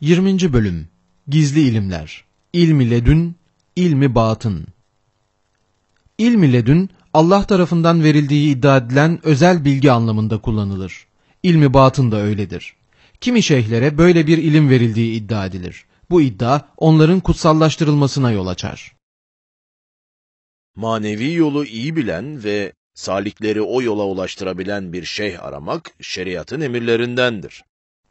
20. Bölüm Gizli İlimler İlmi ledün, ilmi batın İlmi ledün, Allah tarafından verildiği iddia edilen özel bilgi anlamında kullanılır. İlmi batın da öyledir. Kimi şeyhlere böyle bir ilim verildiği iddia edilir. Bu iddia onların kutsallaştırılmasına yol açar. Manevi yolu iyi bilen ve salikleri o yola ulaştırabilen bir şeyh aramak şeriatın emirlerindendir.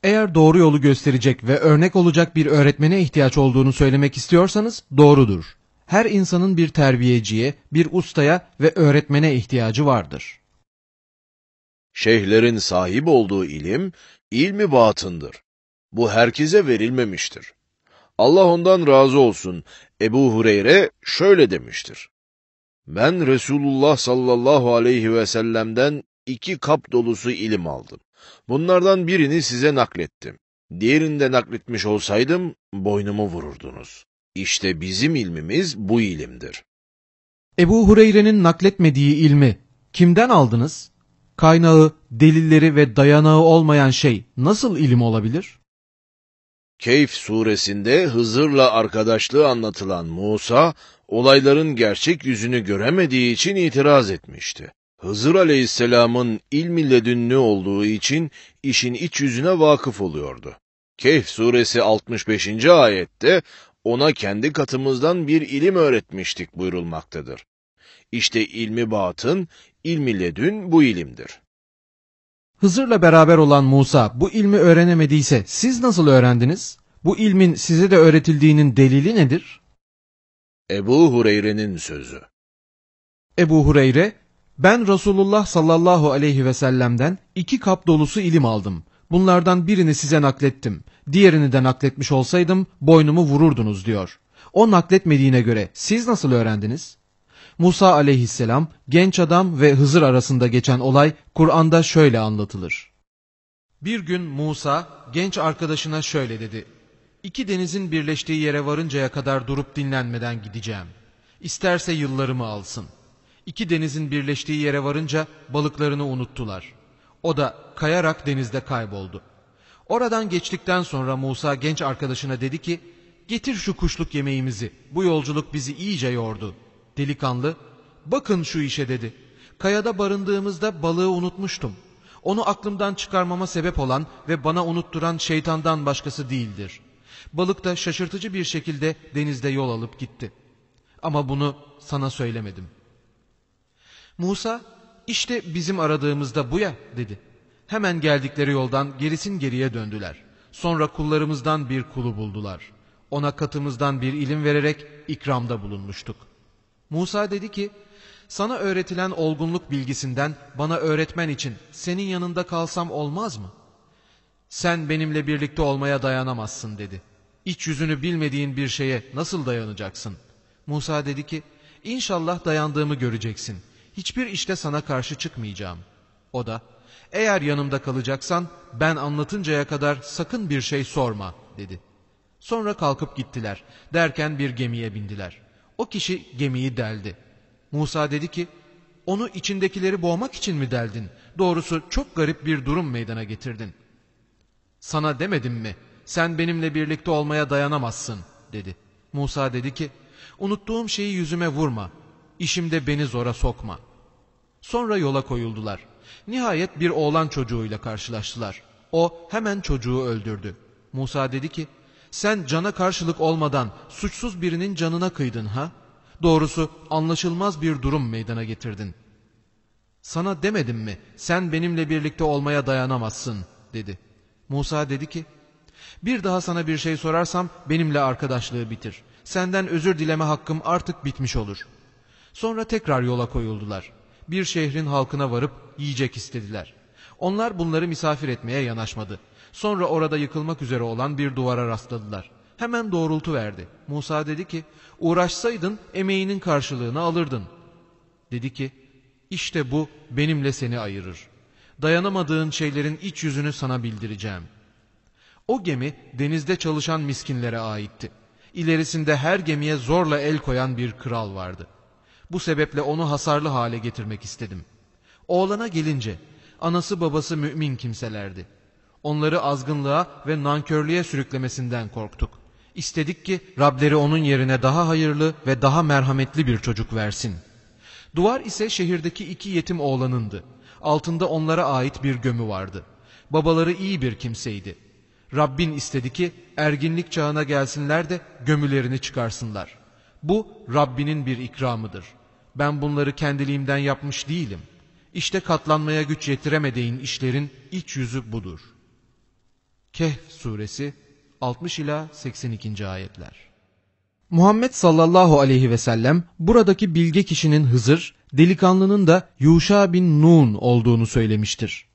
Eğer doğru yolu gösterecek ve örnek olacak bir öğretmene ihtiyaç olduğunu söylemek istiyorsanız doğrudur. Her insanın bir terbiyeciye, bir ustaya ve öğretmene ihtiyacı vardır. Şeyhlerin sahip olduğu ilim, ilmi batındır. Bu herkese verilmemiştir. Allah ondan razı olsun. Ebu Hureyre şöyle demiştir. Ben Resulullah sallallahu aleyhi ve sellem'den iki kap dolusu ilim aldım. Bunlardan birini size naklettim. Diğerini de nakletmiş olsaydım boynumu vururdunuz. İşte bizim ilmimiz bu ilimdir. Ebu Hureyre'nin nakletmediği ilmi kimden aldınız? Kaynağı, delilleri ve dayanağı olmayan şey nasıl ilim olabilir? Keyf suresinde Hızır'la arkadaşlığı anlatılan Musa, olayların gerçek yüzünü göremediği için itiraz etmişti. Hızır aleyhisselamın ilmi ledünlü olduğu için işin iç yüzüne vakıf oluyordu. Kehf suresi 65. ayette ona kendi katımızdan bir ilim öğretmiştik buyurulmaktadır. İşte ilmi batın, ilmi ledün bu ilimdir. Hızır'la beraber olan Musa bu ilmi öğrenemediyse siz nasıl öğrendiniz? Bu ilmin size de öğretildiğinin delili nedir? Ebu Hureyre'nin sözü. Ebu Hureyre, ben Resulullah sallallahu aleyhi ve sellem'den iki kap dolusu ilim aldım. Bunlardan birini size naklettim. Diğerini de nakletmiş olsaydım boynumu vururdunuz diyor. O nakletmediğine göre siz nasıl öğrendiniz? Musa aleyhisselam genç adam ve Hızır arasında geçen olay Kur'an'da şöyle anlatılır. Bir gün Musa genç arkadaşına şöyle dedi. İki denizin birleştiği yere varıncaya kadar durup dinlenmeden gideceğim. İsterse yıllarımı alsın. İki denizin birleştiği yere varınca balıklarını unuttular. O da kayarak denizde kayboldu. Oradan geçtikten sonra Musa genç arkadaşına dedi ki, getir şu kuşluk yemeğimizi, bu yolculuk bizi iyice yordu. Delikanlı, bakın şu işe dedi. Kayada barındığımızda balığı unutmuştum. Onu aklımdan çıkarmama sebep olan ve bana unutturan şeytandan başkası değildir. Balık da şaşırtıcı bir şekilde denizde yol alıp gitti. Ama bunu sana söylemedim. Musa, işte bizim aradığımızda bu ya dedi. Hemen geldikleri yoldan gerisin geriye döndüler. Sonra kullarımızdan bir kulu buldular. Ona katımızdan bir ilim vererek ikramda bulunmuştuk. Musa dedi ki, sana öğretilen olgunluk bilgisinden bana öğretmen için senin yanında kalsam olmaz mı? Sen benimle birlikte olmaya dayanamazsın dedi. İç yüzünü bilmediğin bir şeye nasıl dayanacaksın? Musa dedi ki, İnşallah dayandığımı göreceksin. Hiçbir işte sana karşı çıkmayacağım. O da, eğer yanımda kalacaksan ben anlatıncaya kadar sakın bir şey sorma dedi. Sonra kalkıp gittiler. Derken bir gemiye bindiler. O kişi gemiyi deldi. Musa dedi ki, onu içindekileri boğmak için mi deldin? Doğrusu çok garip bir durum meydana getirdin. Sana demedim mi? Sen benimle birlikte olmaya dayanamazsın dedi. Musa dedi ki, unuttuğum şeyi yüzüme vurma. İşimde beni zora sokma. Sonra yola koyuldular. Nihayet bir oğlan çocuğuyla karşılaştılar. O hemen çocuğu öldürdü. Musa dedi ki, sen cana karşılık olmadan suçsuz birinin canına kıydın ha? Doğrusu anlaşılmaz bir durum meydana getirdin. Sana demedim mi sen benimle birlikte olmaya dayanamazsın dedi. Musa dedi ki bir daha sana bir şey sorarsam benimle arkadaşlığı bitir. Senden özür dileme hakkım artık bitmiş olur. Sonra tekrar yola koyuldular. Bir şehrin halkına varıp yiyecek istediler. Onlar bunları misafir etmeye yanaşmadı. Sonra orada yıkılmak üzere olan bir duvara rastladılar. Hemen doğrultu verdi. Musa dedi ki, uğraşsaydın emeğinin karşılığını alırdın. Dedi ki, işte bu benimle seni ayırır. Dayanamadığın şeylerin iç yüzünü sana bildireceğim. O gemi denizde çalışan miskinlere aitti. İlerisinde her gemiye zorla el koyan bir kral vardı. Bu sebeple onu hasarlı hale getirmek istedim. Oğlana gelince, anası babası mümin kimselerdi. Onları azgınlığa ve nankörlüğe sürüklemesinden korktuk. İstedik ki Rableri onun yerine daha hayırlı ve daha merhametli bir çocuk versin. Duvar ise şehirdeki iki yetim oğlanındı. Altında onlara ait bir gömü vardı. Babaları iyi bir kimseydi. Rabbin istedi ki erginlik çağına gelsinler de gömülerini çıkarsınlar. Bu Rabbinin bir ikramıdır. Ben bunları kendiliğimden yapmış değilim. İşte katlanmaya güç yetiremediğin işlerin iç yüzü budur. Kehf suresi 60 ila 82. ayetler. Muhammed sallallahu aleyhi ve sellem buradaki bilge kişinin Hızır, delikanlının da Yuşa bin Nun olduğunu söylemiştir.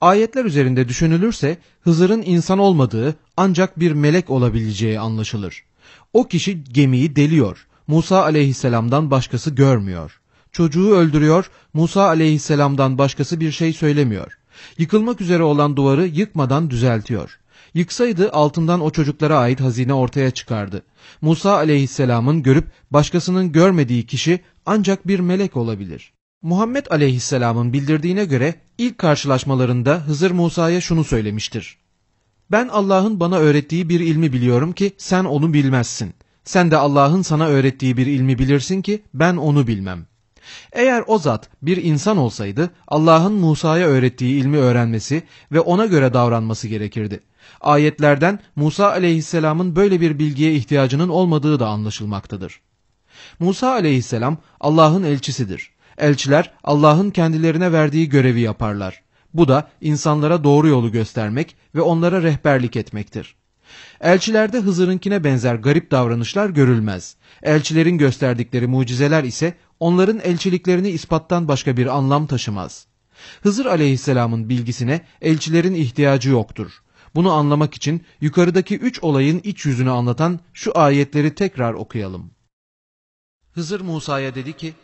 Ayetler üzerinde düşünülürse Hızır'ın insan olmadığı ancak bir melek olabileceği anlaşılır. O kişi gemiyi deliyor. Musa aleyhisselamdan başkası görmüyor. Çocuğu öldürüyor. Musa aleyhisselamdan başkası bir şey söylemiyor. Yıkılmak üzere olan duvarı yıkmadan düzeltiyor. Yıksaydı altından o çocuklara ait hazine ortaya çıkardı. Musa aleyhisselamın görüp başkasının görmediği kişi ancak bir melek olabilir. Muhammed aleyhisselamın bildirdiğine göre ilk karşılaşmalarında Hızır Musa'ya şunu söylemiştir. Ben Allah'ın bana öğrettiği bir ilmi biliyorum ki sen onu bilmezsin. Sen de Allah'ın sana öğrettiği bir ilmi bilirsin ki ben onu bilmem. Eğer o zat bir insan olsaydı Allah'ın Musa'ya öğrettiği ilmi öğrenmesi ve ona göre davranması gerekirdi. Ayetlerden Musa aleyhisselamın böyle bir bilgiye ihtiyacının olmadığı da anlaşılmaktadır. Musa aleyhisselam Allah'ın elçisidir. Elçiler Allah'ın kendilerine verdiği görevi yaparlar. Bu da insanlara doğru yolu göstermek ve onlara rehberlik etmektir. Elçilerde Hızır'ınkine benzer garip davranışlar görülmez. Elçilerin gösterdikleri mucizeler ise onların elçiliklerini ispattan başka bir anlam taşımaz. Hızır aleyhisselamın bilgisine elçilerin ihtiyacı yoktur. Bunu anlamak için yukarıdaki üç olayın iç yüzünü anlatan şu ayetleri tekrar okuyalım. Hızır Musa'ya dedi ki,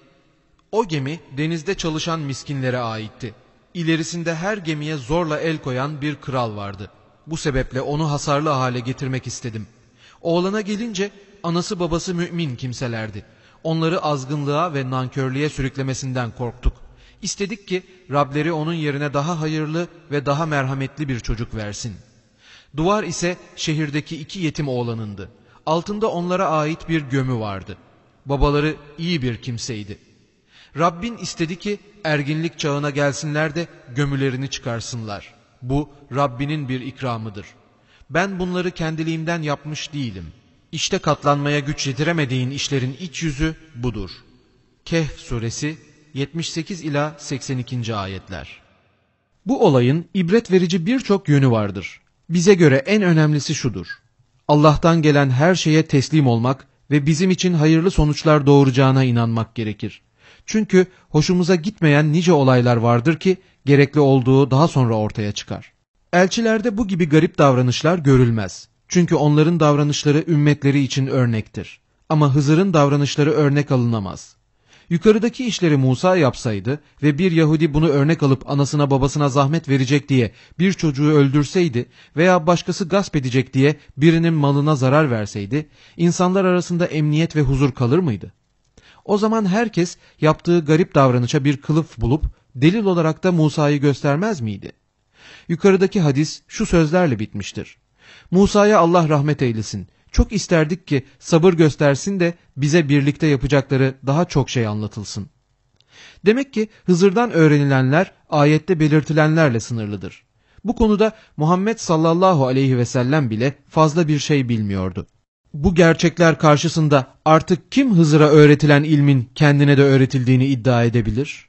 O gemi denizde çalışan miskinlere aitti. İlerisinde her gemiye zorla el koyan bir kral vardı. Bu sebeple onu hasarlı hale getirmek istedim. Oğlana gelince anası babası mümin kimselerdi. Onları azgınlığa ve nankörlüğe sürüklemesinden korktuk. İstedik ki Rableri onun yerine daha hayırlı ve daha merhametli bir çocuk versin. Duvar ise şehirdeki iki yetim oğlanındı. Altında onlara ait bir gömü vardı. Babaları iyi bir kimseydi. Rabbin istedi ki erginlik çağına gelsinler de gömülerini çıkarsınlar. Bu Rabbinin bir ikramıdır. Ben bunları kendiliğimden yapmış değilim. İşte katlanmaya güç yetiremediğin işlerin iç yüzü budur. Kehf suresi 78 ila 82. ayetler. Bu olayın ibret verici birçok yönü vardır. Bize göre en önemlisi şudur. Allah'tan gelen her şeye teslim olmak ve bizim için hayırlı sonuçlar doğuracağına inanmak gerekir. Çünkü hoşumuza gitmeyen nice olaylar vardır ki gerekli olduğu daha sonra ortaya çıkar. Elçilerde bu gibi garip davranışlar görülmez. Çünkü onların davranışları ümmetleri için örnektir. Ama Hızır'ın davranışları örnek alınamaz. Yukarıdaki işleri Musa yapsaydı ve bir Yahudi bunu örnek alıp anasına babasına zahmet verecek diye bir çocuğu öldürseydi veya başkası gasp edecek diye birinin malına zarar verseydi, insanlar arasında emniyet ve huzur kalır mıydı? O zaman herkes yaptığı garip davranışa bir kılıf bulup delil olarak da Musa'yı göstermez miydi? Yukarıdaki hadis şu sözlerle bitmiştir. Musa'ya Allah rahmet eylesin. Çok isterdik ki sabır göstersin de bize birlikte yapacakları daha çok şey anlatılsın. Demek ki Hızır'dan öğrenilenler ayette belirtilenlerle sınırlıdır. Bu konuda Muhammed sallallahu aleyhi ve sellem bile fazla bir şey bilmiyordu. Bu gerçekler karşısında artık kim Hızır'a öğretilen ilmin kendine de öğretildiğini iddia edebilir?